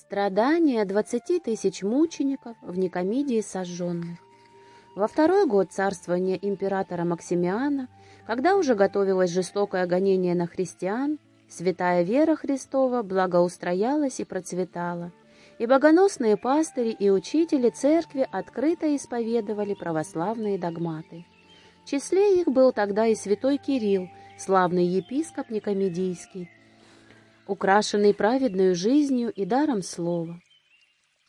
Страдания двадцати тысяч мучеников в Никомидии сожженных. Во второй год царствования императора Максимиана, когда уже готовилось жестокое гонение на христиан, святая вера Христова благоустроялась и процветала, и богоносные пастыри и учители церкви открыто исповедовали православные догматы. В числе их был тогда и святой Кирилл, славный епископ Никомедийский, украшенный праведной жизнью и даром слова.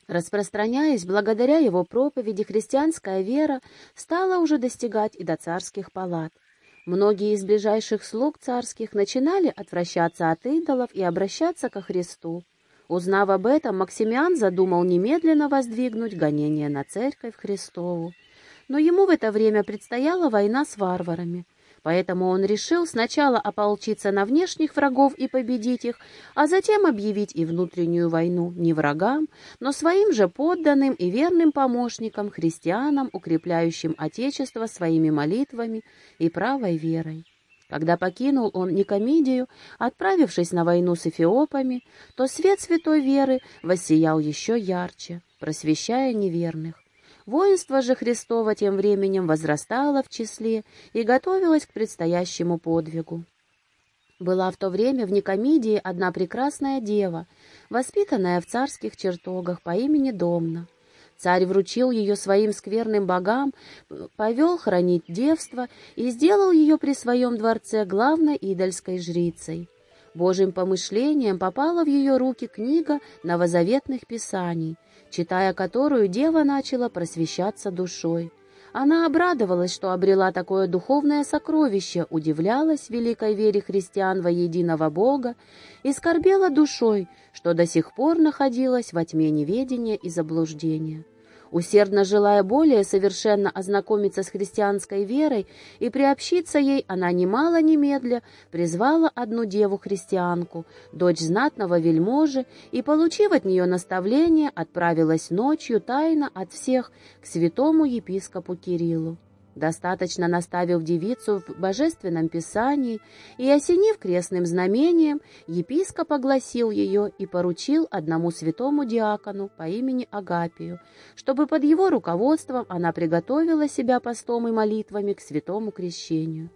Распространяясь благодаря его проповеди, христианская вера стала уже достигать и до царских палат. Многие из ближайших слуг царских начинали отвращаться от идолов и обращаться ко Христу. Узнав об этом, Максимиан задумал немедленно воздвигнуть гонение на церковь Христову. Но ему в это время предстояла война с варварами — Поэтому он решил сначала ополчиться на внешних врагов и победить их, а затем объявить и внутреннюю войну не врагам, но своим же подданным и верным помощникам, христианам, укрепляющим Отечество своими молитвами и правой верой. Когда покинул он Никомидию, отправившись на войну с эфиопами, то свет святой веры воссиял еще ярче, просвещая неверных. Воинство же Христово тем временем возрастало в числе и готовилось к предстоящему подвигу. Была в то время в Никомидии одна прекрасная дева, воспитанная в царских чертогах по имени Домна. Царь вручил ее своим скверным богам, повел хранить девство и сделал ее при своем дворце главной идольской жрицей. Божьим помышлением попала в ее руки книга новозаветных писаний — читая которую дева начала просвещаться душой. Она обрадовалась, что обрела такое духовное сокровище, удивлялась великой вере христиан во единого Бога и скорбела душой, что до сих пор находилась во тьме неведения и заблуждения. Усердно желая более совершенно ознакомиться с христианской верой и приобщиться ей, она немало немедля призвала одну деву-христианку, дочь знатного вельможи, и, получив от нее наставление, отправилась ночью тайно от всех к святому епископу Кириллу. Достаточно наставив девицу в божественном писании и, осенив крестным знамением, епископ огласил ее и поручил одному святому диакону по имени Агапию, чтобы под его руководством она приготовила себя постом и молитвами к святому крещению.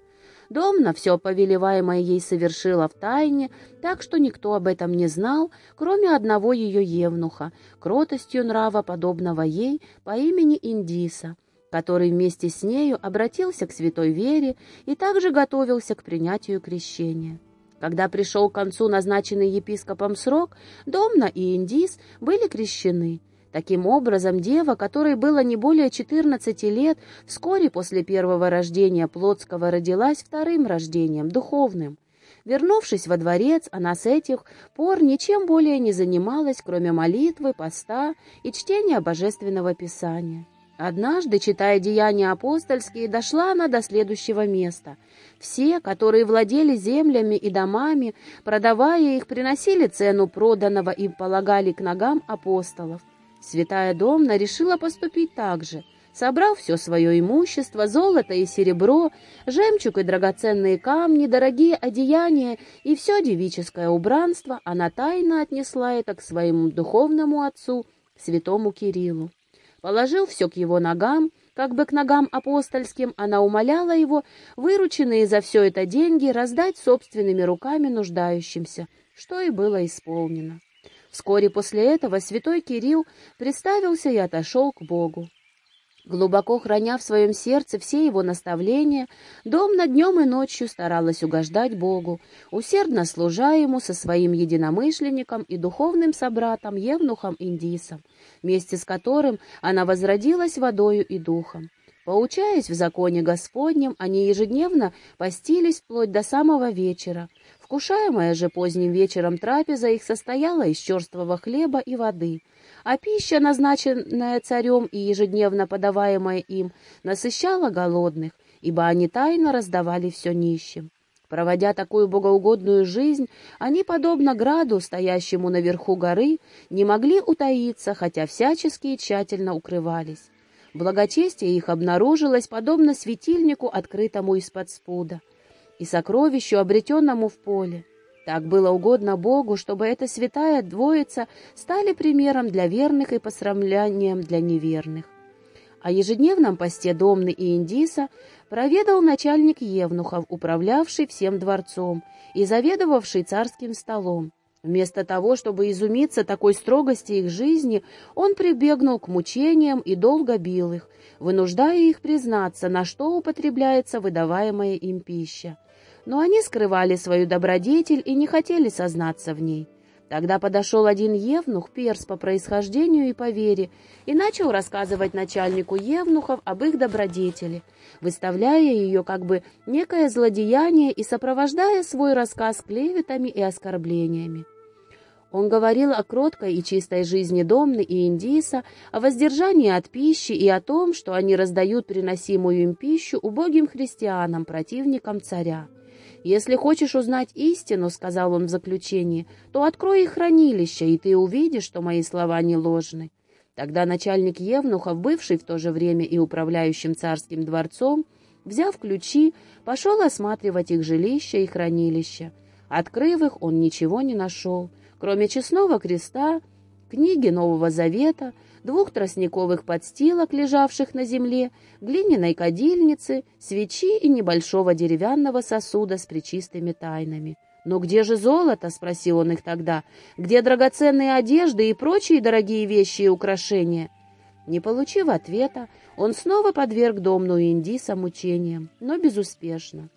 Домна все повелеваемое ей совершила в тайне, так что никто об этом не знал, кроме одного ее евнуха, кротостью нрава, подобного ей, по имени Индиса, который вместе с нею обратился к святой вере и также готовился к принятию крещения. Когда пришел к концу назначенный епископом срок, Домна и Индис были крещены. Таким образом, дева, которой было не более 14 лет, вскоре после первого рождения Плотского родилась вторым рождением, духовным. Вернувшись во дворец, она с этих пор ничем более не занималась, кроме молитвы, поста и чтения Божественного Писания. Однажды, читая деяния апостольские, дошла она до следующего места. Все, которые владели землями и домами, продавая их, приносили цену проданного и полагали к ногам апостолов. Святая Домна решила поступить так же. Собрав все свое имущество, золото и серебро, жемчуг и драгоценные камни, дорогие одеяния и все девическое убранство, она тайно отнесла это к своему духовному отцу, святому Кириллу. Положил все к его ногам, как бы к ногам апостольским, она умоляла его вырученные за все это деньги раздать собственными руками нуждающимся, что и было исполнено. Вскоре после этого святой Кирилл представился и отошел к Богу. Глубоко храня в своем сердце все его наставления, Домна днем и ночью старалась угождать Богу, усердно служа ему со своим единомышленником и духовным собратом Евнухом Индисом, вместе с которым она возродилась водою и духом. Поучаясь в законе Господнем, они ежедневно постились вплоть до самого вечера. Вкушаемая же поздним вечером трапеза их состояла из черствого хлеба и воды — а пища, назначенная царем и ежедневно подаваемая им, насыщала голодных, ибо они тайно раздавали все нищим. Проводя такую богоугодную жизнь, они, подобно граду, стоящему наверху горы, не могли утаиться, хотя всячески и тщательно укрывались. Благочестие их обнаружилось, подобно светильнику, открытому из-под спуда, и сокровищу, обретенному в поле. Так было угодно Богу, чтобы эта святая двоица стали примером для верных и посрамлянием для неверных. О ежедневном посте Домны и Индиса проведал начальник Евнухов, управлявший всем дворцом и заведовавший царским столом. Вместо того, чтобы изумиться такой строгости их жизни, он прибегнул к мучениям и долго бил их, вынуждая их признаться, на что употребляется выдаваемая им пища. Но они скрывали свою добродетель и не хотели сознаться в ней. Тогда подошел один евнух, перс по происхождению и по вере, и начал рассказывать начальнику евнухов об их добродетели, выставляя ее как бы некое злодеяние и сопровождая свой рассказ клеветами и оскорблениями. Он говорил о кроткой и чистой жизни Домны и Индиса, о воздержании от пищи и о том, что они раздают приносимую им пищу убогим христианам, противникам царя. «Если хочешь узнать истину, — сказал он в заключении, — то открой их хранилище, и ты увидишь, что мои слова не ложны». Тогда начальник Евнухов, бывший в то же время и управляющим царским дворцом, взяв ключи, пошел осматривать их жилище и хранилище. Открыв их, он ничего не нашел — кроме честного креста, книги Нового Завета, двух тростниковых подстилок, лежавших на земле, глиняной кадильницы, свечи и небольшого деревянного сосуда с причистыми тайнами. «Но где же золото?» — спросил он их тогда. «Где драгоценные одежды и прочие дорогие вещи и украшения?» Не получив ответа, он снова подверг домну Индиса мучениям, но безуспешно.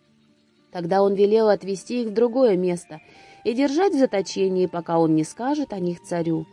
Тогда он велел отвезти их в другое место и держать в заточении, пока он не скажет о них царю.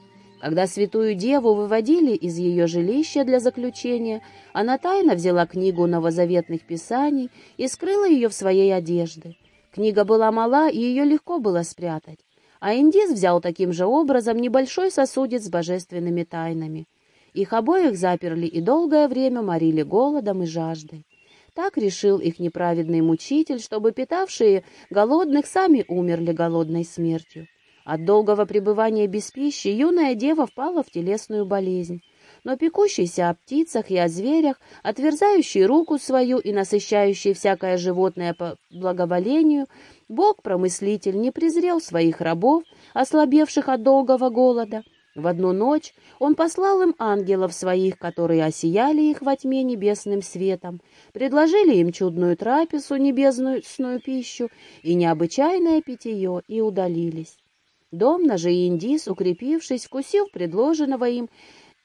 Когда святую деву выводили из ее жилища для заключения, она тайно взяла книгу новозаветных писаний и скрыла ее в своей одежде. Книга была мала, и ее легко было спрятать. А Индис взял таким же образом небольшой сосудец с божественными тайнами. Их обоих заперли и долгое время морили голодом и жаждой. Так решил их неправедный мучитель, чтобы питавшие голодных сами умерли голодной смертью. От долгого пребывания без пищи юная дева впала в телесную болезнь. Но пекущийся о птицах и о зверях, отверзающий руку свою и насыщающий всякое животное по благоволению, Бог-промыслитель не презрел своих рабов, ослабевших от долгого голода, в одну ночь он послал им ангелов своих, которые осияли их во тьме небесным светом, предложили им чудную трапезу, небесную пищу и необычайное питье, и удалились. Домна же и Индис, укрепившись, вкусив предложенного им,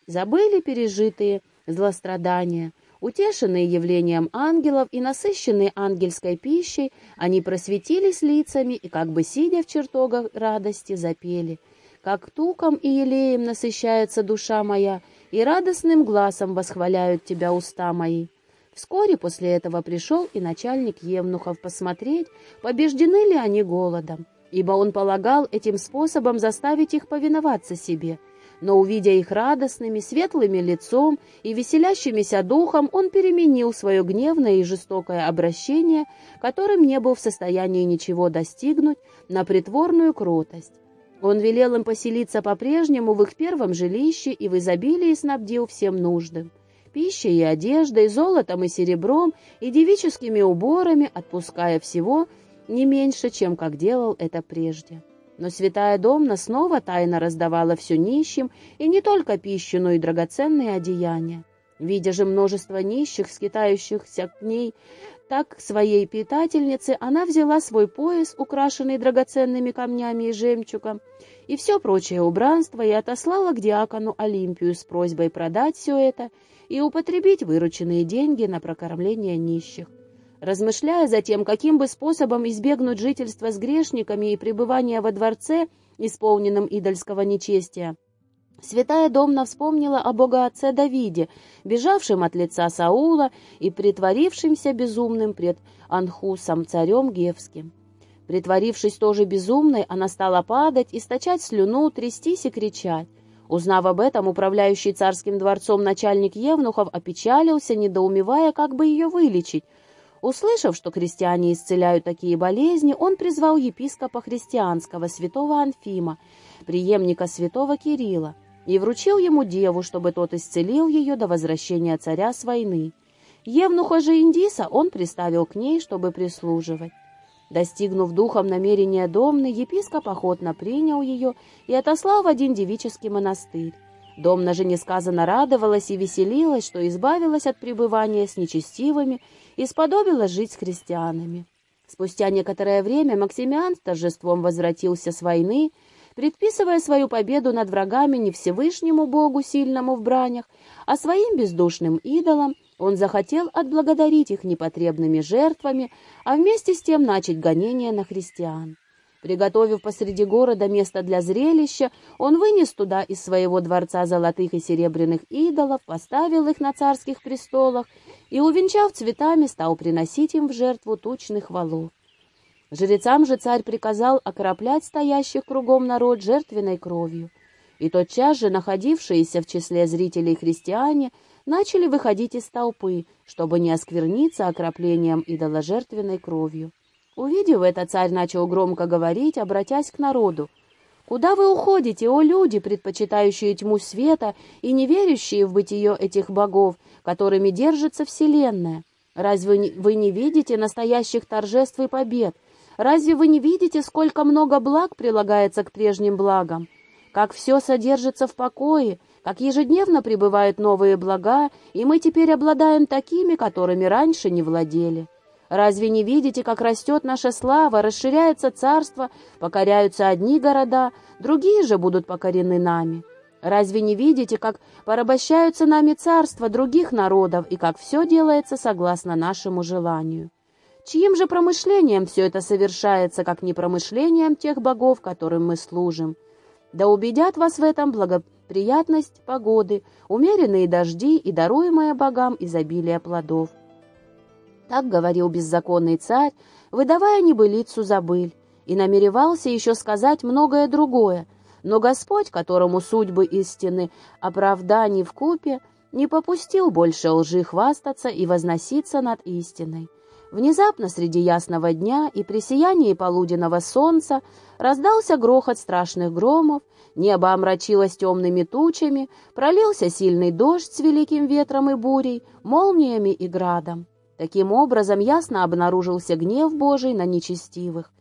забыли пережитые злострадания. Утешенные явлением ангелов и насыщенные ангельской пищей, они просветились лицами и, как бы сидя в чертогах радости, запели — как туком и елеем насыщается душа моя, и радостным глазом восхваляют тебя уста мои. Вскоре после этого пришел и начальник Евнухов посмотреть, побеждены ли они голодом, ибо он полагал этим способом заставить их повиноваться себе. Но, увидя их радостными, светлыми лицом и веселящимися духом, он переменил свое гневное и жестокое обращение, которым не был в состоянии ничего достигнуть, на притворную кротость. Он велел им поселиться по-прежнему в их первом жилище и в изобилии снабдил всем нужным. Пищей и одеждой, золотом и серебром, и девическими уборами, отпуская всего не меньше, чем как делал это прежде. Но святая Домна снова тайно раздавала все нищим, и не только пищу, но и драгоценные одеяния. Видя же множество нищих, скитающихся к ней, так к своей питательнице она взяла свой пояс, украшенный драгоценными камнями и жемчугом, и все прочее убранство, и отослала к диакону Олимпию с просьбой продать все это и употребить вырученные деньги на прокормление нищих. Размышляя затем, каким бы способом избегнуть жительства с грешниками и пребывания во дворце, исполненном идольского нечестия, Святая Домна вспомнила о богоотце Давиде, бежавшем от лица Саула и притворившимся безумным пред Анхусом, царем Гевским. Притворившись тоже безумной, она стала падать, источать слюну, трястись и кричать. Узнав об этом, управляющий царским дворцом начальник Евнухов опечалился, недоумевая, как бы ее вылечить. Услышав, что христиане исцеляют такие болезни, он призвал епископа христианского, святого Анфима, преемника святого Кирилла и вручил ему деву, чтобы тот исцелил ее до возвращения царя с войны. Евнуха же Индиса он приставил к ней, чтобы прислуживать. Достигнув духом намерения Домны, епископ охотно принял ее и отослал в один девический монастырь. Домна же несказанно радовалась и веселилась, что избавилась от пребывания с нечестивыми и сподобилась жить с христианами. Спустя некоторое время Максимиан с торжеством возвратился с войны, предписывая свою победу над врагами не Всевышнему Богу, сильному в бранях, а своим бездушным идолам, он захотел отблагодарить их непотребными жертвами, а вместе с тем начать гонение на христиан. Приготовив посреди города место для зрелища, он вынес туда из своего дворца золотых и серебряных идолов, поставил их на царских престолах и, увенчав цветами, стал приносить им в жертву тучных валов. Жрецам же царь приказал окроплять стоящих кругом народ жертвенной кровью. И тотчас же находившиеся в числе зрителей христиане начали выходить из толпы, чтобы не оскверниться окроплением идоложертвенной кровью. Увидев это, царь начал громко говорить, обратясь к народу. «Куда вы уходите, о люди, предпочитающие тьму света и не верящие в бытие этих богов, которыми держится Вселенная? Разве вы не видите настоящих торжеств и побед? Разве вы не видите, сколько много благ прилагается к прежним благам? Как все содержится в покое, как ежедневно прибывают новые блага, и мы теперь обладаем такими, которыми раньше не владели?» Разве не видите, как растет наша слава, расширяется царство, покоряются одни города, другие же будут покорены нами? Разве не видите, как порабощаются нами царства других народов и как все делается согласно нашему желанию? Чьим же промышлением все это совершается, как не промышлением тех богов, которым мы служим? Да убедят вас в этом благоприятность погоды, умеренные дожди и даруемое богам изобилие плодов. Так говорил беззаконный царь, выдавая небылицу за быль, и намеревался еще сказать многое другое, но Господь, которому судьбы истины оправданий купе, не попустил больше лжи хвастаться и возноситься над истиной. Внезапно среди ясного дня и при сиянии полуденного солнца раздался грохот страшных громов, небо омрачилось темными тучами, пролился сильный дождь с великим ветром и бурей, молниями и градом. Таким образом, ясно обнаружился гнев Божий на нечестивых.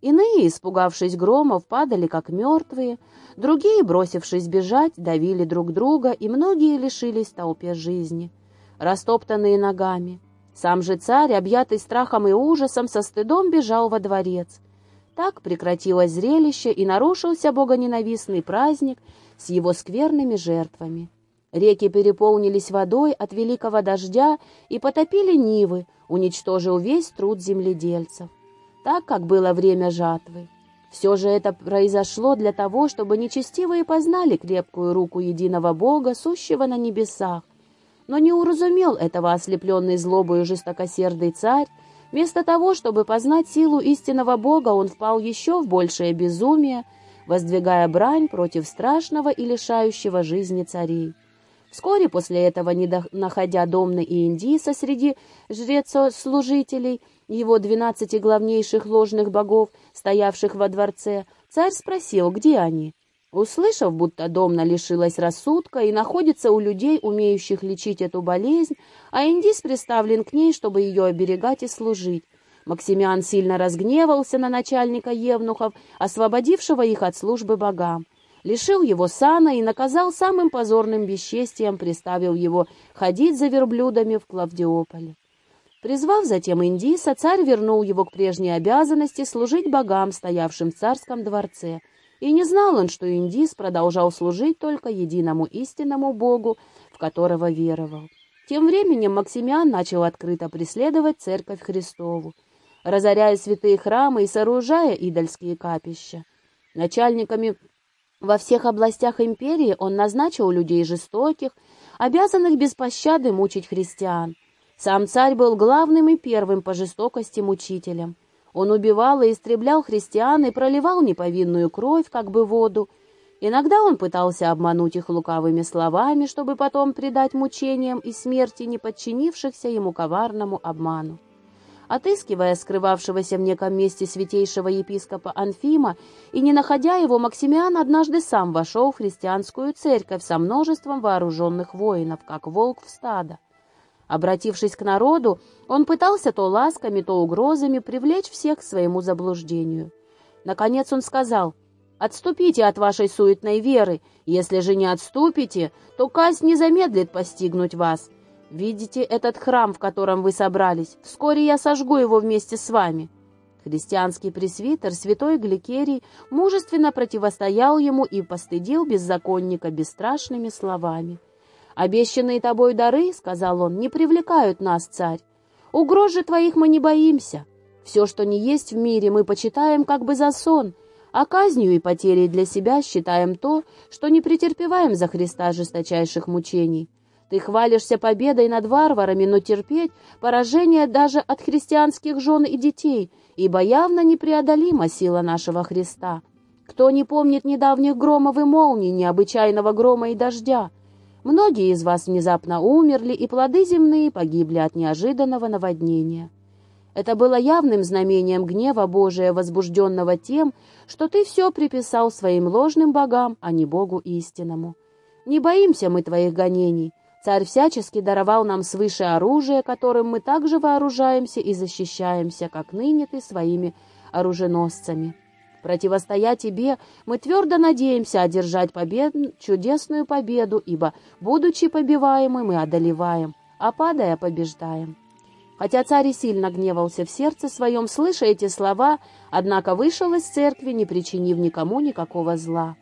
Иные, испугавшись громов, падали как мертвые, другие, бросившись бежать, давили друг друга, и многие лишились толпе жизни, растоптанные ногами. Сам же царь, объятый страхом и ужасом, со стыдом бежал во дворец. Так прекратилось зрелище, и нарушился богоненавистный праздник с его скверными жертвами. Реки переполнились водой от великого дождя и потопили нивы, уничтожил весь труд земледельцев, так как было время жатвы. Все же это произошло для того, чтобы нечестивые познали крепкую руку единого Бога, сущего на небесах. Но не уразумел этого ослепленный злобою жестокосердый царь, вместо того, чтобы познать силу истинного Бога, он впал еще в большее безумие, воздвигая брань против страшного и лишающего жизни царей. Вскоре после этого, не находя Домны и Индиса среди жрецов-служителей, его двенадцати главнейших ложных богов, стоявших во дворце, царь спросил, где они. Услышав, будто Домна лишилась рассудка и находится у людей, умеющих лечить эту болезнь, а Индис приставлен к ней, чтобы ее оберегать и служить, Максимиан сильно разгневался на начальника евнухов, освободившего их от службы богам лишил его сана и наказал самым позорным бесчестием, приставил его ходить за верблюдами в Клавдиополе. Призвав затем Индиса, царь вернул его к прежней обязанности служить богам, стоявшим в царском дворце, и не знал он, что Индис продолжал служить только единому истинному богу, в которого веровал. Тем временем Максимиан начал открыто преследовать церковь Христову, разоряя святые храмы и сооружая идольские капища. Начальниками во всех областях империи он назначил людей жестоких, обязанных без пощады мучить христиан. Сам царь был главным и первым по жестокости мучителем. Он убивал и истреблял христиан и проливал неповинную кровь, как бы воду. Иногда он пытался обмануть их лукавыми словами, чтобы потом предать мучениям и смерти неподчинившихся ему коварному обману. Отыскивая скрывавшегося в неком месте святейшего епископа Анфима и не находя его, Максимиан однажды сам вошел в христианскую церковь со множеством вооруженных воинов, как волк в стадо. Обратившись к народу, он пытался то ласками, то угрозами привлечь всех к своему заблуждению. Наконец он сказал, «Отступите от вашей суетной веры. Если же не отступите, то казнь не замедлит постигнуть вас. Видите этот храм, в котором вы собрались? Вскоре я сожгу его вместе с вами». Христианский пресвитер, святой Гликерий, мужественно противостоял ему и постыдил беззаконника бесстрашными словами. «Обещанные тобой дары, — сказал он, — не привлекают нас, царь. Угроз же твоих мы не боимся. Все, что не есть в мире, мы почитаем как бы за сон, а казнью и потерей для себя считаем то, что не претерпеваем за Христа жесточайших мучений. Ты хвалишься победой над варварами, но терпеть поражение даже от христианских жен и детей, ибо явно непреодолима сила нашего Христа. Кто не помнит недавних громов и молний, необычайного грома и дождя? Многие из вас внезапно умерли, и плоды земные погибли от неожиданного наводнения. Это было явным знамением гнева Божия, возбужденного тем, что ты все приписал своим ложным богам, а не Богу истинному. Не боимся мы твоих гонений. Царь всячески даровал нам свыше оружие, которым мы также вооружаемся и защищаемся, как ныне ты своими оруженосцами. Противостоя тебе, мы твердо надеемся одержать побед... чудесную победу, ибо, будучи побиваемы, мы одолеваем, а падая, побеждаем. Хотя царь сильно гневался в сердце своем, слыша эти слова, однако вышел из церкви, не причинив никому никакого зла.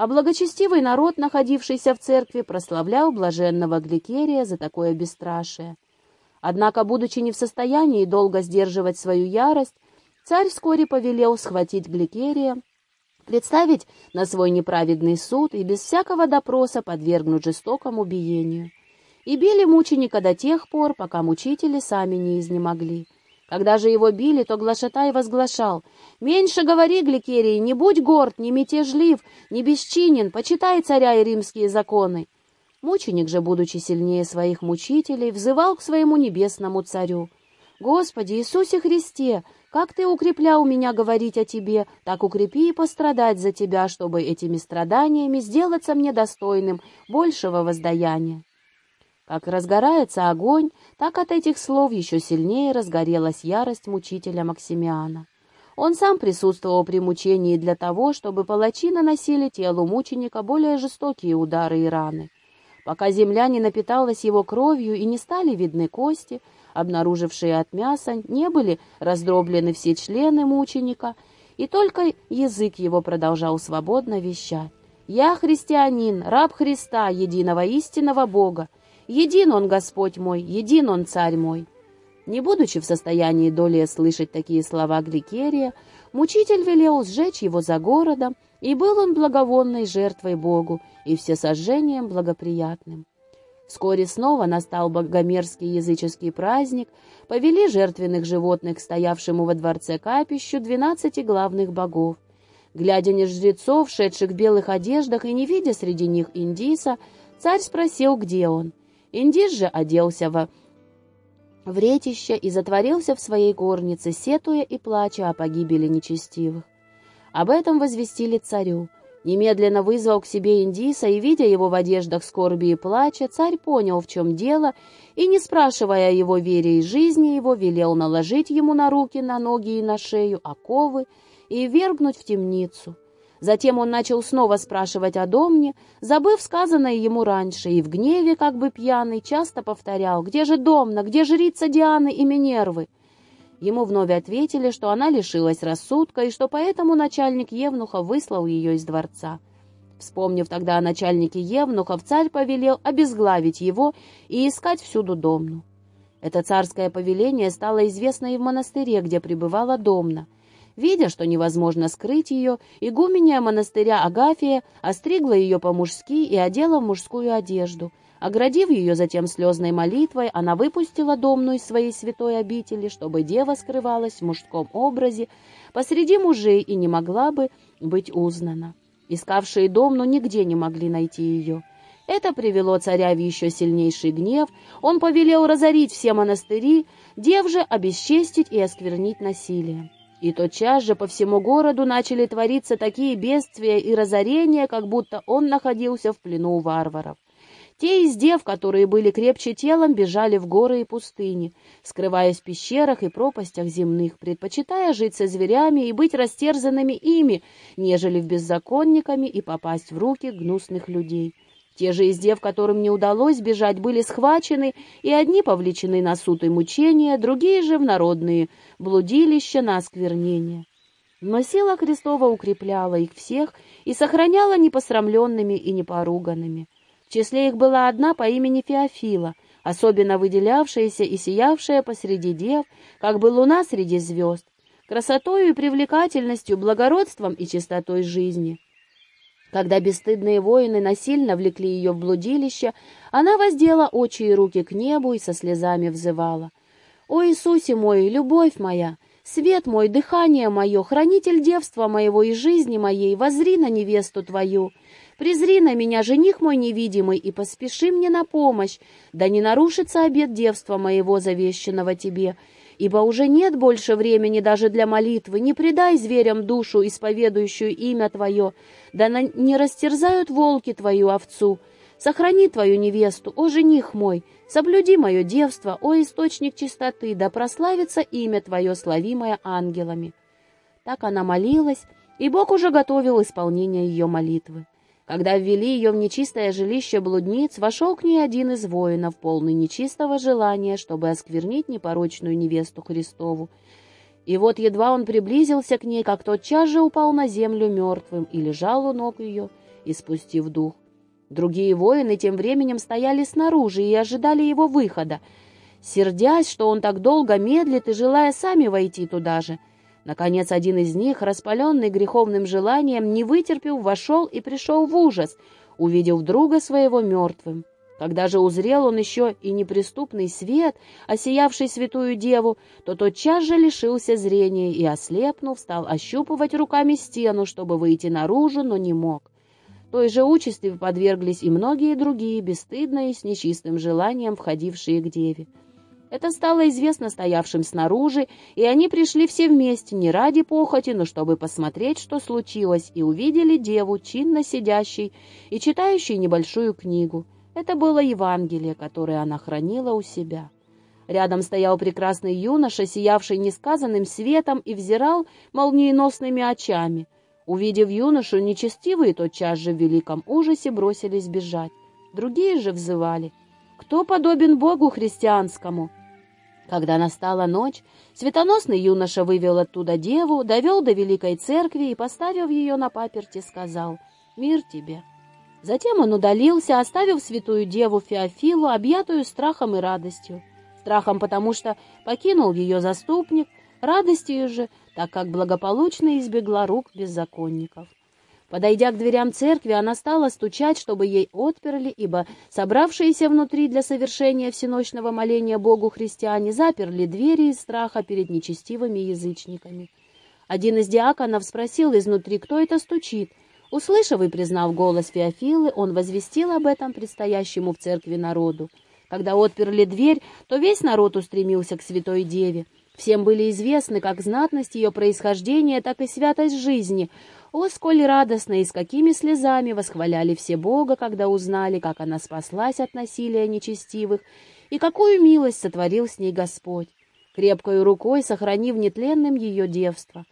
А благочестивый народ, находившийся в церкви, прославлял блаженного Гликерия за такое бесстрашие. Однако, будучи не в состоянии долго сдерживать свою ярость, Царь вскоре повелел схватить Гликерия, представить на свой неправедный суд и без всякого допроса подвергнуть жестокому биению. И били мученика до тех пор, пока мучители сами не изнемогли. Когда же его били, то глашатай возглашал, «Меньше говори, Гликерий, не будь горд, не мятежлив, не бесчинен, почитай царя и римские законы». Мученик же, будучи сильнее своих мучителей, взывал к своему небесному царю. «Господи Иисусе Христе, как ты укреплял меня говорить о тебе, так укрепи и пострадать за тебя, чтобы этими страданиями сделаться мне достойным большего воздаяния. Как разгорается огонь, так от этих слов еще сильнее разгорелась ярость мучителя Максимиана. Он сам присутствовал при мучении для того, чтобы палачи наносили телу мученика более жестокие удары и раны. Пока земля не напиталась его кровью и не стали видны кости, обнаружившие от мяса, не были раздроблены все члены мученика, и только язык его продолжал свободно вещать. «Я христианин, раб Христа, единого истинного Бога. Един Он Господь мой, един Он Царь мой». Не будучи в состоянии долее слышать такие слова Гликерия, мучитель велел сжечь его за городом, и был он благовонной жертвой Богу и всесожжением благоприятным. Вскоре снова настал богомерзкий языческий праздник, повели жертвенных животных к стоявшему во дворце капищу двенадцати главных богов. Глядя на жрецов, шедших в белых одеждах и не видя среди них Индиса, царь спросил, где он. Индис же оделся во вретище и затворился в своей горнице, сетуя и плача о погибели нечестивых. Об этом возвестили царю. Немедленно вызвал к себе Индиса, и, видя его в одеждах скорби и плача, царь понял, в чем дело, и, не спрашивая о его вере и жизни его, велел наложить ему на руки, на ноги и на шею оковы и вергнуть в темницу. Затем он начал снова спрашивать о Домне, забыв сказанное ему раньше, и в гневе, как бы пьяный, часто повторял «Где же Домна? Где жрица Дианы и Минервы?» Ему вновь ответили, что она лишилась рассудка и что поэтому начальник Евнуха выслал ее из дворца. Вспомнив тогда о начальнике Евнухов, царь повелел обезглавить его и искать всюду Домну. Это царское повеление стало известно и в монастыре, где пребывала Домна. Видя, что невозможно скрыть ее, игуменья монастыря Агафия остригла ее по-мужски и одела в мужскую одежду — Оградив ее затем слезной молитвой, она выпустила домну из своей святой обители, чтобы дева скрывалась в мужском образе посреди мужей и не могла бы быть узнана. Искавшие домну нигде не могли найти ее. Это привело царя в еще сильнейший гнев. Он повелел разорить все монастыри, дев же обесчестить и осквернить насилие. И тотчас же по всему городу начали твориться такие бедствия и разорения, как будто он находился в плену у варваров. Те из дев, которые были крепче телом, бежали в горы и пустыни, скрываясь в пещерах и пропастях земных, предпочитая жить со зверями и быть растерзанными ими, нежели в беззаконниками и попасть в руки гнусных людей. Те же из дев, которым не удалось бежать, были схвачены, и одни повлечены на суд и мучения, другие же в народные блудилища на осквернение. Но сила Христова укрепляла их всех и сохраняла непосрамленными и непоруганными. В числе их была одна по имени Феофила, особенно выделявшаяся и сиявшая посреди дев, как бы луна среди звезд, красотою и привлекательностью, благородством и чистотой жизни. Когда бесстыдные воины насильно влекли ее в блудилище, она воздела очи и руки к небу и со слезами взывала. «О Иисусе мой, любовь моя! Свет мой, дыхание мое, хранитель девства моего и жизни моей, возри на невесту твою!» Презри на меня, жених мой невидимый, и поспеши мне на помощь, да не нарушится обет девства моего, завещанного тебе, ибо уже нет больше времени даже для молитвы, не предай зверям душу, исповедующую имя Твое, да не растерзают волки Твою овцу. Сохрани Твою невесту, о жених мой, соблюди мое девство, о источник чистоты, да прославится имя Твое, славимое ангелами». Так она молилась, и Бог уже готовил исполнение ее молитвы. Когда ввели ее в нечистое жилище блудниц, вошел к ней один из воинов, полный нечистого желания, чтобы осквернить непорочную невесту Христову. И вот едва он приблизился к ней, как тотчас же упал на землю мертвым и лежал у ног ее, испустив дух. Другие воины тем временем стояли снаружи и ожидали его выхода, сердясь, что он так долго медлит и желая сами войти туда же — Наконец, один из них, распаленный греховным желанием, не вытерпел, вошел и пришел в ужас, увидев друга своего мертвым. Когда же узрел он еще и неприступный свет, осиявший святую деву, то тотчас же лишился зрения и, ослепнув, стал ощупывать руками стену, чтобы выйти наружу, но не мог. Той же участи подверглись и многие другие, бесстыдно и с нечистым желанием входившие к деве. Это стало известно стоявшим снаружи, и они пришли все вместе, не ради похоти, но чтобы посмотреть, что случилось, и увидели деву, чинно сидящей и читающей небольшую книгу. Это было Евангелие, которое она хранила у себя. Рядом стоял прекрасный юноша, сиявший несказанным светом, и взирал молниеносными очами. Увидев юношу, нечестивые тотчас же в великом ужасе бросились бежать. Другие же взывали, «Кто подобен Богу христианскому?» Когда настала ночь, светоносный юноша вывел оттуда деву, довел до великой церкви и, поставив ее на паперти, сказал «Мир тебе». Затем он удалился, оставив святую деву Феофилу, объятую страхом и радостью. Страхом, потому что покинул ее заступник, радостью же, так как благополучно избегла рук беззаконников. Подойдя к дверям церкви, она стала стучать, чтобы ей отперли, ибо собравшиеся внутри для совершения всеночного моления Богу христиане заперли двери из страха перед нечестивыми язычниками. Один из диаконов спросил изнутри, кто это стучит. Услышав и признав голос Феофилы, он возвестил об этом предстоящему в церкви народу. Когда отперли дверь, то весь народ устремился к святой деве. Всем были известны как знатность ее происхождения, так и святость жизни — о, сколь радостно и с какими слезами восхваляли все Бога, когда узнали, как она спаслась от насилия нечестивых, и какую милость сотворил с ней Господь, крепкой рукой сохранив нетленным ее девство.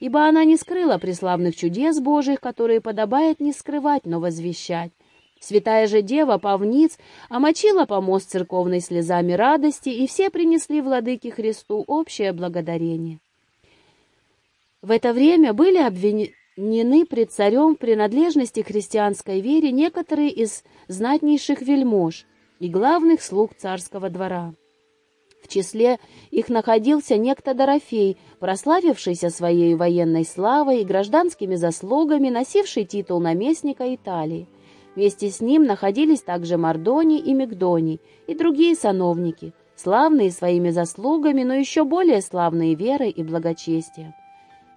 Ибо она не скрыла преславных чудес Божьих, которые подобает не скрывать, но возвещать. Святая же Дева Павниц омочила помост церковной слезами радости, и все принесли владыке Христу общее благодарение. В это время были обвинены Нены пред царем в принадлежности к христианской вере некоторые из знатнейших вельмож и главных слуг царского двора. В числе их находился некто Дорофей, прославившийся своей военной славой и гражданскими заслугами, носивший титул наместника Италии. Вместе с ним находились также Мардоний и Мигдоний и другие сановники, славные своими заслугами, но еще более славные верой и благочестием.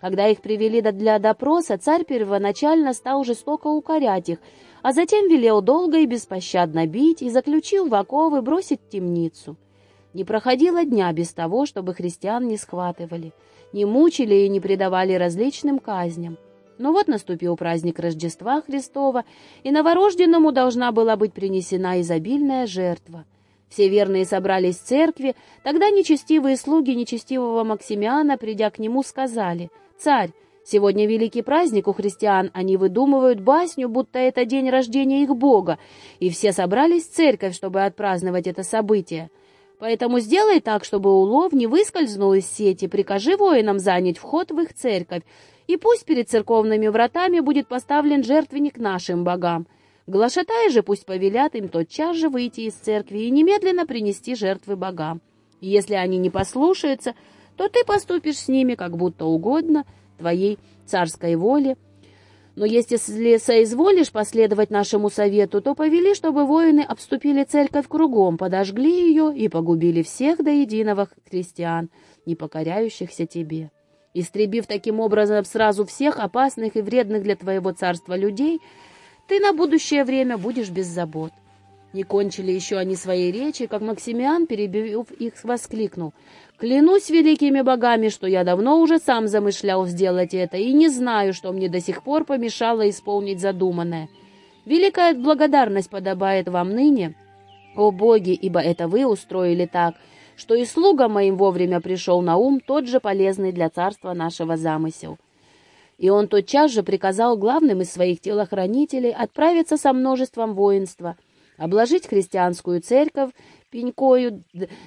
Когда их привели для допроса, царь первоначально стал жестоко укорять их, а затем велел долго и беспощадно бить и заключил в оковы бросить в темницу. Не проходило дня без того, чтобы христиан не схватывали, не мучили и не предавали различным казням. Но вот наступил праздник Рождества Христова, и новорожденному должна была быть принесена изобильная жертва. Все верные собрались в церкви, тогда нечестивые слуги нечестивого Максимиана, придя к нему, сказали, «Царь, сегодня великий праздник у христиан, они выдумывают басню, будто это день рождения их Бога, и все собрались в церковь, чтобы отпраздновать это событие. Поэтому сделай так, чтобы улов не выскользнул из сети, прикажи воинам занять вход в их церковь, и пусть перед церковными вратами будет поставлен жертвенник нашим богам. Глашатаи же пусть повелят им тотчас же выйти из церкви и немедленно принести жертвы богам. Если они не послушаются, то ты поступишь с ними как будто угодно твоей царской воле. Но если соизволишь последовать нашему совету, то повели, чтобы воины обступили церковь кругом, подожгли ее и погубили всех до единого христиан, не покоряющихся тебе истребив таким образом сразу всех опасных и вредных для твоего царства людей, ты на будущее время будешь без забот. Не кончили еще они своей речи, как Максимиан, перебив их, воскликнул. «Клянусь великими богами, что я давно уже сам замышлял сделать это, и не знаю, что мне до сих пор помешало исполнить задуманное. Великая благодарность подобает вам ныне, о боги, ибо это вы устроили так, что и слуга моим вовремя пришел на ум тот же полезный для царства нашего замысел. И он тотчас же приказал главным из своих телохранителей отправиться со множеством воинства, обложить христианскую церковь пенькою,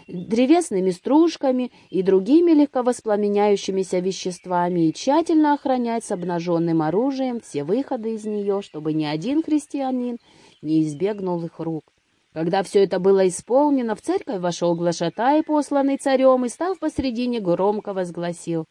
древесными стружками и другими легковоспламеняющимися веществами и тщательно охранять с обнаженным оружием все выходы из нее, чтобы ни один христианин не избегнул их рук. Когда все это было исполнено, в церковь вошел глашатай, посланный царем, и, став посредине, громко возгласил.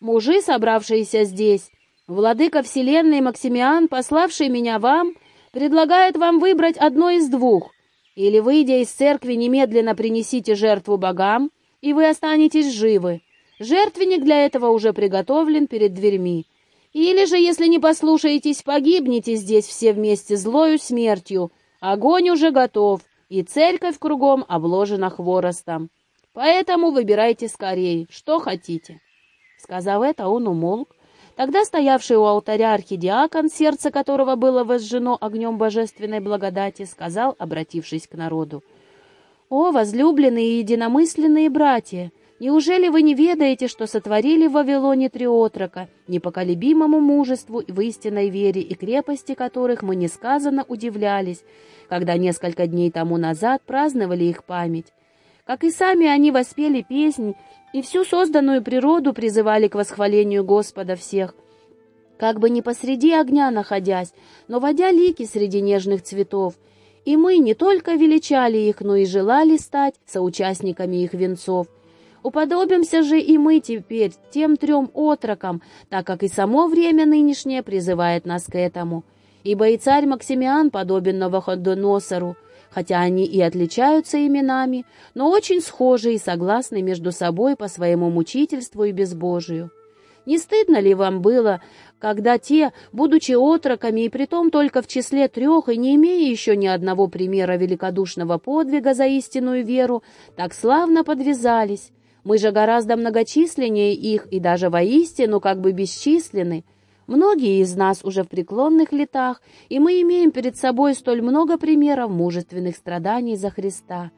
«Мужи, собравшиеся здесь, владыка вселенной Максимиан, пославший меня вам, предлагает вам выбрать одно из двух. Или, выйдя из церкви, немедленно принесите жертву богам, и вы останетесь живы. Жертвенник для этого уже приготовлен перед дверьми. Или же, если не послушаетесь, погибнете здесь все вместе злою смертью, Огонь уже готов, и церковь кругом обложена хворостом. Поэтому выбирайте скорее, что хотите». Сказав это, он умолк. Тогда стоявший у алтаря архидиакон, сердце которого было возжжено огнем божественной благодати, сказал, обратившись к народу, «О, возлюбленные и единомысленные братья! Неужели вы не ведаете, что сотворили в Вавилоне три отрока, непоколебимому мужеству в истинной вере и крепости которых мы несказанно удивлялись, когда несколько дней тому назад праздновали их память? Как и сами они воспели песнь и всю созданную природу призывали к восхвалению Господа всех, как бы не посреди огня находясь, но водя лики среди нежных цветов, и мы не только величали их, но и желали стать соучастниками их венцов, Уподобимся же и мы теперь тем трем отрокам, так как и само время нынешнее призывает нас к этому. Ибо и царь Максимиан подобен Новоходоносору, хотя они и отличаются именами, но очень схожи и согласны между собой по своему мучительству и безбожию. Не стыдно ли вам было, когда те, будучи отроками и притом только в числе трех и не имея еще ни одного примера великодушного подвига за истинную веру, так славно подвязались, мы же гораздо многочисленнее их и даже воистину как бы бесчисленны. Многие из нас уже в преклонных летах, и мы имеем перед собой столь много примеров мужественных страданий за Христа.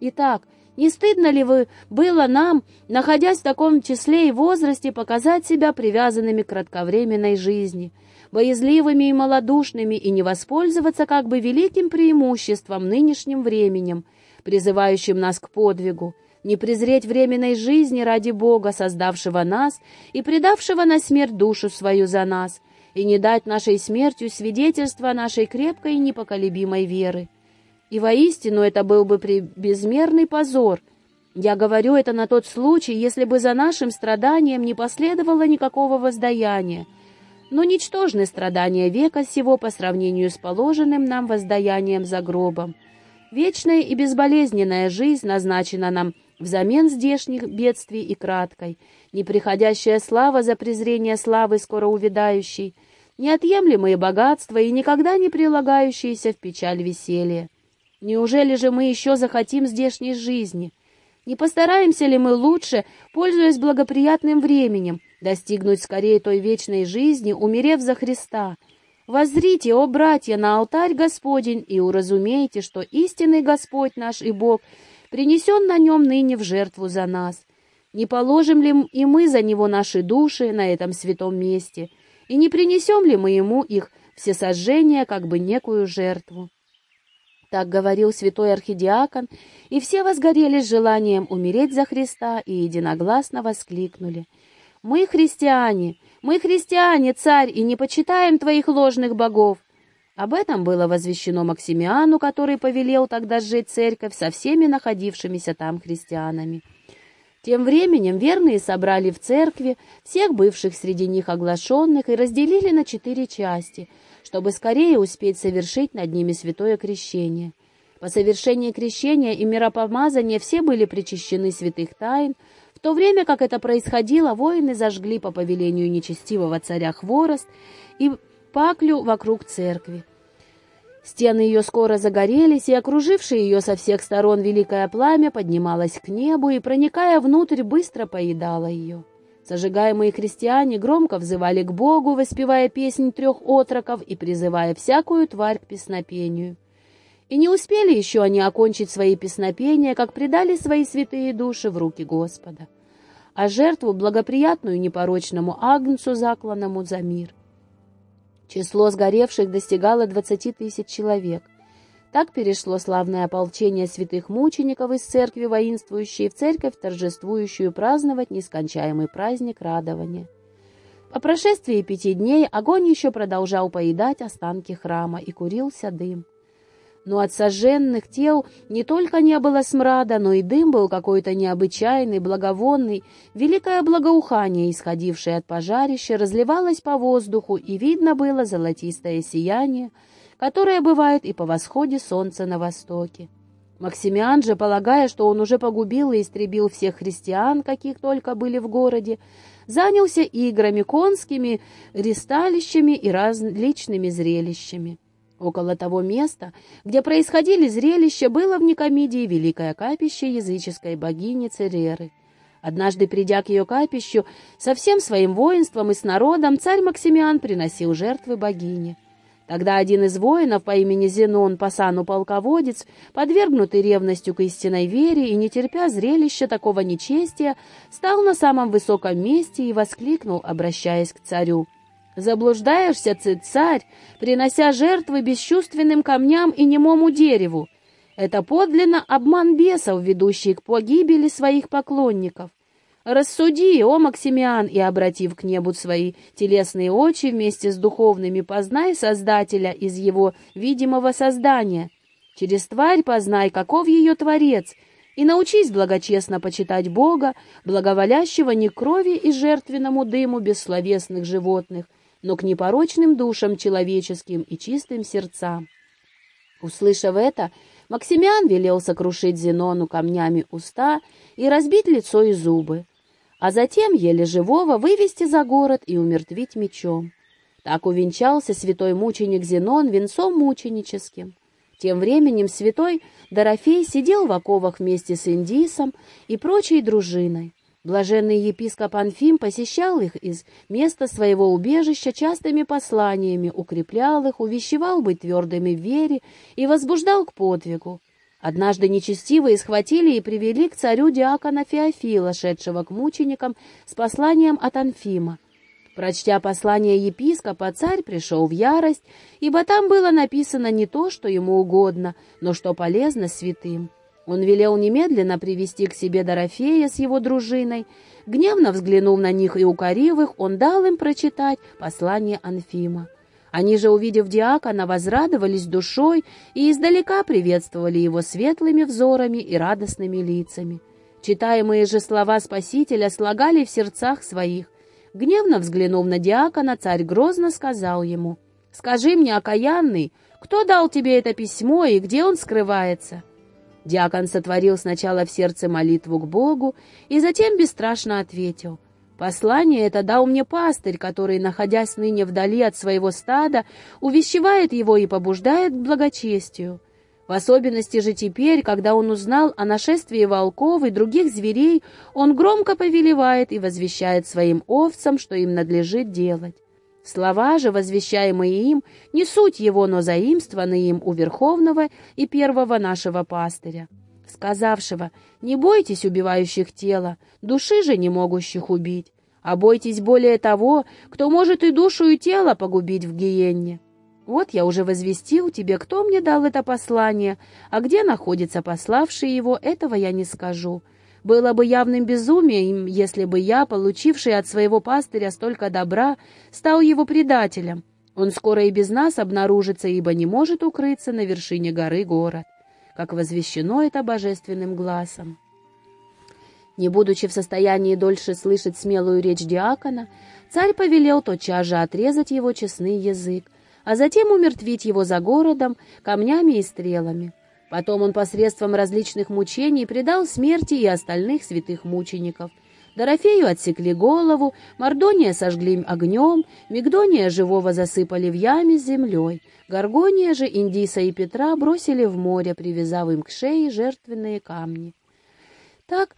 Итак, не стыдно ли вы было нам, находясь в таком числе и возрасте, показать себя привязанными к кратковременной жизни, боязливыми и малодушными, и не воспользоваться как бы великим преимуществом нынешним временем, призывающим нас к подвигу, не презреть временной жизни ради Бога, создавшего нас и предавшего на смерть душу свою за нас, и не дать нашей смертью свидетельства нашей крепкой и непоколебимой веры. И воистину это был бы безмерный позор. Я говорю это на тот случай, если бы за нашим страданием не последовало никакого воздаяния. Но ничтожны страдания века сего по сравнению с положенным нам воздаянием за гробом. Вечная и безболезненная жизнь назначена нам взамен здешних бедствий и краткой, неприходящая слава за презрение славы скоро увядающей, неотъемлемые богатства и никогда не прилагающиеся в печаль веселье. Неужели же мы еще захотим здешней жизни? Не постараемся ли мы лучше, пользуясь благоприятным временем, достигнуть скорее той вечной жизни, умерев за Христа. Воззрите, о братья, на алтарь Господень и уразумейте, что истинный Господь наш и Бог принесен на нем ныне в жертву за нас. Не положим ли и мы за него наши души на этом святом месте, и не принесем ли мы ему их всесожжение, как бы некую жертву? Так говорил святой архидиакон, и все возгорели желанием умереть за Христа и единогласно воскликнули. «Мы христиане! Мы христиане, царь, и не почитаем твоих ложных богов!» Об этом было возвещено Максимиану, который повелел тогда сжечь церковь со всеми находившимися там христианами. Тем временем верные собрали в церкви всех бывших среди них оглашенных и разделили на четыре части — чтобы скорее успеть совершить над ними святое крещение. По совершении крещения и миропомазания все были причащены святых тайн, в то время как это происходило, воины зажгли по повелению нечестивого царя хворост и паклю вокруг церкви. Стены ее скоро загорелись, и окружившее ее со всех сторон великое пламя поднималось к небу и, проникая внутрь, быстро поедало ее. Зажигаемые христиане громко взывали к Богу, воспевая песнь трех отроков и призывая всякую тварь к песнопению. И не успели еще они окончить свои песнопения, как предали свои святые души в руки Господа, а жертву благоприятную непорочному агнцу, закланному за мир. Число сгоревших достигало двадцати тысяч человек. Так перешло славное ополчение святых мучеников из церкви воинствующей в церковь, торжествующую праздновать нескончаемый праздник радования. По прошествии пяти дней огонь еще продолжал поедать останки храма, и курился дым. Но от сожженных тел не только не было смрада, но и дым был какой-то необычайный, благовонный. Великое благоухание, исходившее от пожарища, разливалось по воздуху, и видно было золотистое сияние, которое бывает и по восходе солнца на востоке. Максимиан же, полагая, что он уже погубил и истребил всех христиан, каких только были в городе, занялся играми конскими, ристалищами и различными зрелищами. Около того места, где происходили зрелища, было в Никомидии великое капище языческой богини Цереры. Однажды, придя к ее капищу, со всем своим воинством и с народом, царь Максимиан приносил жертвы богине. Тогда один из воинов по имени Зенон, пасану полководец, подвергнутый ревностью к истинной вере и не терпя зрелища такого нечестия, стал на самом высоком месте и воскликнул, обращаясь к царю. «Заблуждаешься, царь, принося жертвы бесчувственным камням и немому дереву. Это подлинно обман бесов, ведущий к погибели своих поклонников. Рассуди, о Максимиан, и, обратив к небу свои телесные очи вместе с духовными, познай Создателя из его видимого создания. Через тварь познай, каков ее Творец, и научись благочестно почитать Бога, благоволящего не крови и жертвенному дыму бессловесных животных, но к непорочным душам человеческим и чистым сердцам. Услышав это, Максимиан велел сокрушить Зенону камнями уста и разбить лицо и зубы а затем, еле живого, вывести за город и умертвить мечом. Так увенчался святой мученик Зенон венцом мученическим. Тем временем святой Дорофей сидел в оковах вместе с Индисом и прочей дружиной. Блаженный епископ Анфим посещал их из места своего убежища частыми посланиями, укреплял их, увещевал быть твердыми в вере и возбуждал к подвигу. Однажды нечестивые схватили и привели к царю диакона Феофила, шедшего к мученикам с посланием от Анфима. Прочтя послание епископа, царь пришел в ярость, ибо там было написано не то, что ему угодно, но что полезно святым. Он велел немедленно привести к себе Дорофея с его дружиной. Гневно взглянув на них и укорив их, он дал им прочитать послание Анфима. Они же, увидев диакона, возрадовались душой и издалека приветствовали его светлыми взорами и радостными лицами. Читаемые же слова Спасителя слагали в сердцах своих. Гневно взглянув на диакона, царь грозно сказал ему, «Скажи мне, окаянный, кто дал тебе это письмо и где он скрывается?» Диакон сотворил сначала в сердце молитву к Богу и затем бесстрашно ответил, Послание это дал мне пастырь, который, находясь ныне вдали от своего стада, увещевает его и побуждает к благочестию. В особенности же теперь, когда он узнал о нашествии волков и других зверей, он громко повелевает и возвещает своим овцам, что им надлежит делать. Слова же, возвещаемые им, не суть его, но заимствованы им у Верховного и первого нашего пастыря, сказавшего «Не бойтесь убивающих тела, души же не могущих убить, а бойтесь более того, кто может и душу, и тело погубить в гиенне». Вот я уже возвестил тебе, кто мне дал это послание, а где находится пославший его, этого я не скажу. Было бы явным безумием, если бы я, получивший от своего пастыря столько добра, стал его предателем. Он скоро и без нас обнаружится, ибо не может укрыться на вершине горы город, как возвещено это божественным глазом. Не будучи в состоянии дольше слышать смелую речь диакона, царь повелел тотчас же отрезать его честный язык, а затем умертвить его за городом камнями и стрелами. Потом он посредством различных мучений предал смерти и остальных святых мучеников. Дорофею отсекли голову, Мордония сожгли огнем, Мигдония живого засыпали в яме с землей, Гаргония же Индиса и Петра бросили в море, привязав им к шее жертвенные камни. Так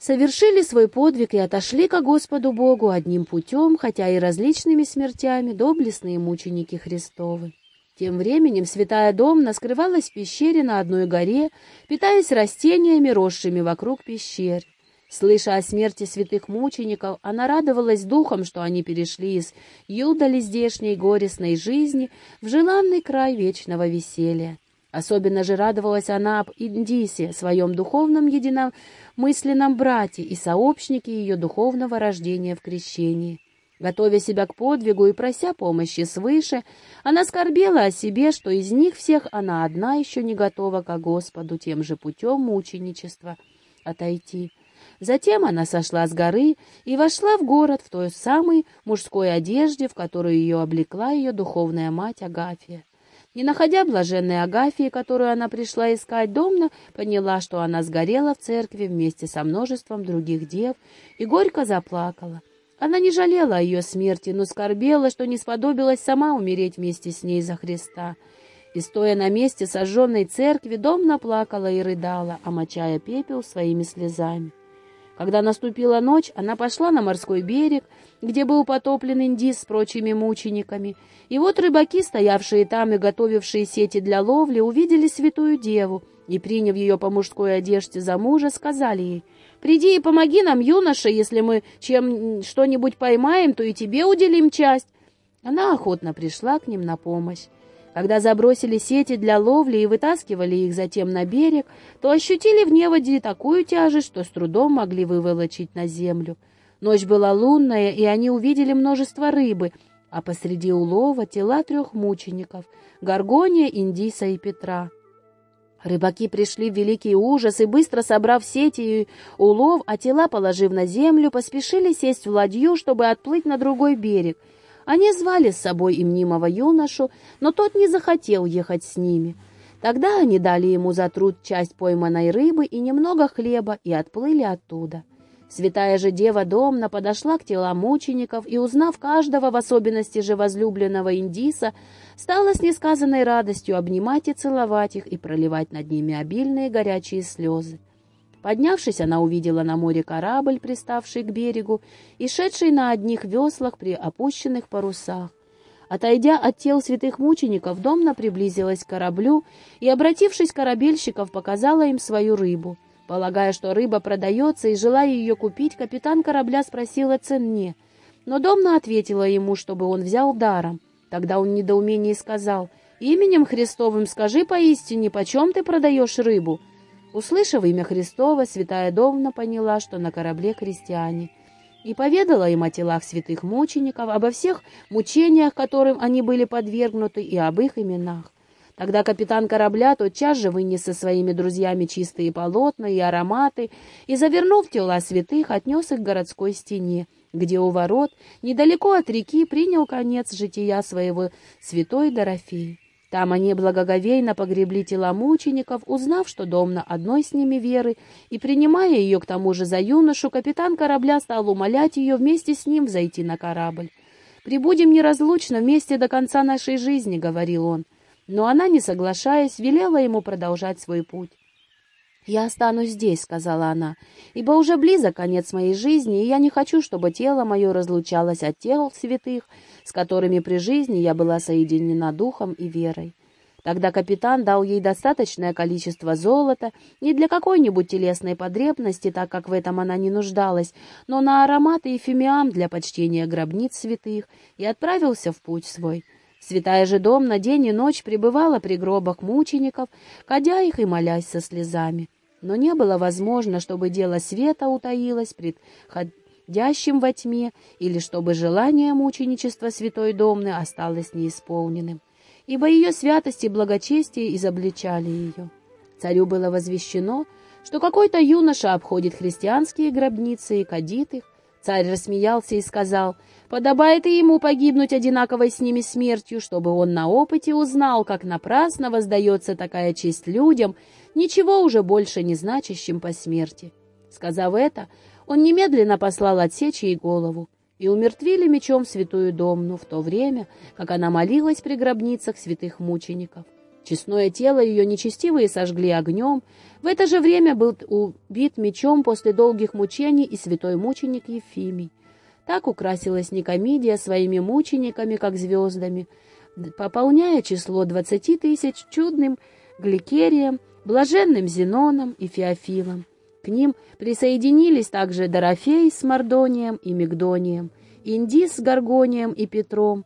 совершили свой подвиг и отошли ко Господу Богу одним путем, хотя и различными смертями, доблестные мученики Христовы. Тем временем святая Домна скрывалась в пещере на одной горе, питаясь растениями, росшими вокруг пещер. Слыша о смерти святых мучеников, она радовалась духом, что они перешли из юдали здешней горестной жизни в желанный край вечного веселья. Особенно же радовалась она об Индисе, своем духовном единомысленном брате и сообщнике ее духовного рождения в крещении. Готовя себя к подвигу и прося помощи свыше, она скорбела о себе, что из них всех она одна еще не готова ко Господу тем же путем мученичества отойти. Затем она сошла с горы и вошла в город в той самой мужской одежде, в которую ее облекла ее духовная мать Агафия. Не находя блаженной Агафии, которую она пришла искать, Домна поняла, что она сгорела в церкви вместе со множеством других дев и горько заплакала. Она не жалела о ее смерти, но скорбела, что не сподобилась сама умереть вместе с ней за Христа. И, стоя на месте сожженной церкви, Домна плакала и рыдала, омочая пепел своими слезами. Когда наступила ночь, она пошла на морской берег, где был потоплен Индис с прочими мучениками. И вот рыбаки, стоявшие там и готовившие сети для ловли, увидели святую деву и, приняв ее по мужской одежде за мужа, сказали ей, «Приди и помоги нам, юноша, если мы чем что-нибудь поймаем, то и тебе уделим часть». Она охотно пришла к ним на помощь. Когда забросили сети для ловли и вытаскивали их затем на берег, то ощутили в неводе такую тяжесть, что с трудом могли выволочить на землю. Ночь была лунная, и они увидели множество рыбы, а посреди улова тела трех мучеников — Гаргония, Индиса и Петра. Рыбаки пришли в великий ужас и, быстро собрав сети и улов, а тела положив на землю, поспешили сесть в ладью, чтобы отплыть на другой берег — они звали с собой и мнимого юношу, но тот не захотел ехать с ними. Тогда они дали ему за труд часть пойманной рыбы и немного хлеба и отплыли оттуда. Святая же Дева Домна подошла к телам мучеников и, узнав каждого, в особенности же возлюбленного Индиса, стала с несказанной радостью обнимать и целовать их и проливать над ними обильные горячие слезы. Поднявшись, она увидела на море корабль, приставший к берегу, и шедший на одних веслах при опущенных парусах. Отойдя от тел святых мучеников, Домна приблизилась к кораблю и, обратившись к корабельщиков, показала им свою рыбу. Полагая, что рыба продается и желая ее купить, капитан корабля спросил о цене. Но Домна ответила ему, чтобы он взял даром. Тогда он в недоумении сказал, «Именем Христовым скажи поистине, почем ты продаешь рыбу?» Услышав имя Христова, святая Довна поняла, что на корабле христиане, и поведала им о телах святых мучеников, обо всех мучениях, которым они были подвергнуты, и об их именах. Тогда капитан корабля тотчас же вынес со своими друзьями чистые полотна и ароматы и, завернув тела святых, отнес их к городской стене, где у ворот, недалеко от реки, принял конец жития своего святой Дорофеи. Там они благоговейно погребли тела мучеников, узнав, что дом на одной с ними веры, и, принимая ее к тому же за юношу, капитан корабля стал умолять ее вместе с ним взойти на корабль. «Прибудем неразлучно вместе до конца нашей жизни», — говорил он. Но она, не соглашаясь, велела ему продолжать свой путь. «Я останусь здесь», — сказала она, — «ибо уже близок конец моей жизни, и я не хочу, чтобы тело мое разлучалось от тел святых, с которыми при жизни я была соединена духом и верой». Тогда капитан дал ей достаточное количество золота, не для какой-нибудь телесной потребности, так как в этом она не нуждалась, но на ароматы и фимиам для почтения гробниц святых, и отправился в путь свой. Святая же дом на день и ночь пребывала при гробах мучеников, кадя их и молясь со слезами. Но не было возможно, чтобы дело света утаилось пред ходящим во тьме, или чтобы желание мученичества святой Домны осталось неисполненным ибо ее святость и благочестие изобличали ее. Царю было возвещено, что какой-то юноша обходит христианские гробницы и кадит их. Царь рассмеялся и сказал, «Подобает и ему погибнуть одинаковой с ними смертью, чтобы он на опыте узнал, как напрасно воздается такая честь людям, ничего уже больше не значащим по смерти». Сказав это, он немедленно послал отсечь ей голову и умертвили мечом святую Домну в то время, как она молилась при гробницах святых мучеников. Честное тело ее нечестивые сожгли огнем. В это же время был убит мечом после долгих мучений и святой мученик Ефимий. Так украсилась Никомидия своими мучениками, как звездами, пополняя число двадцати тысяч чудным гликерием, блаженным Зеноном и Феофилом. К ним присоединились также Дорофей с Мардонием и Мигдонием, Индис с Гаргонием и Петром,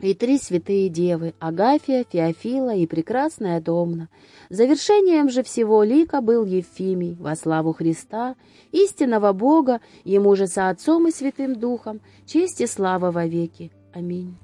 и три святые девы — Агафия, Феофила и прекрасная Домна. Завершением же всего лика был Евфимий во славу Христа, истинного Бога, ему же со Отцом и Святым Духом, честь и слава вовеки. Аминь.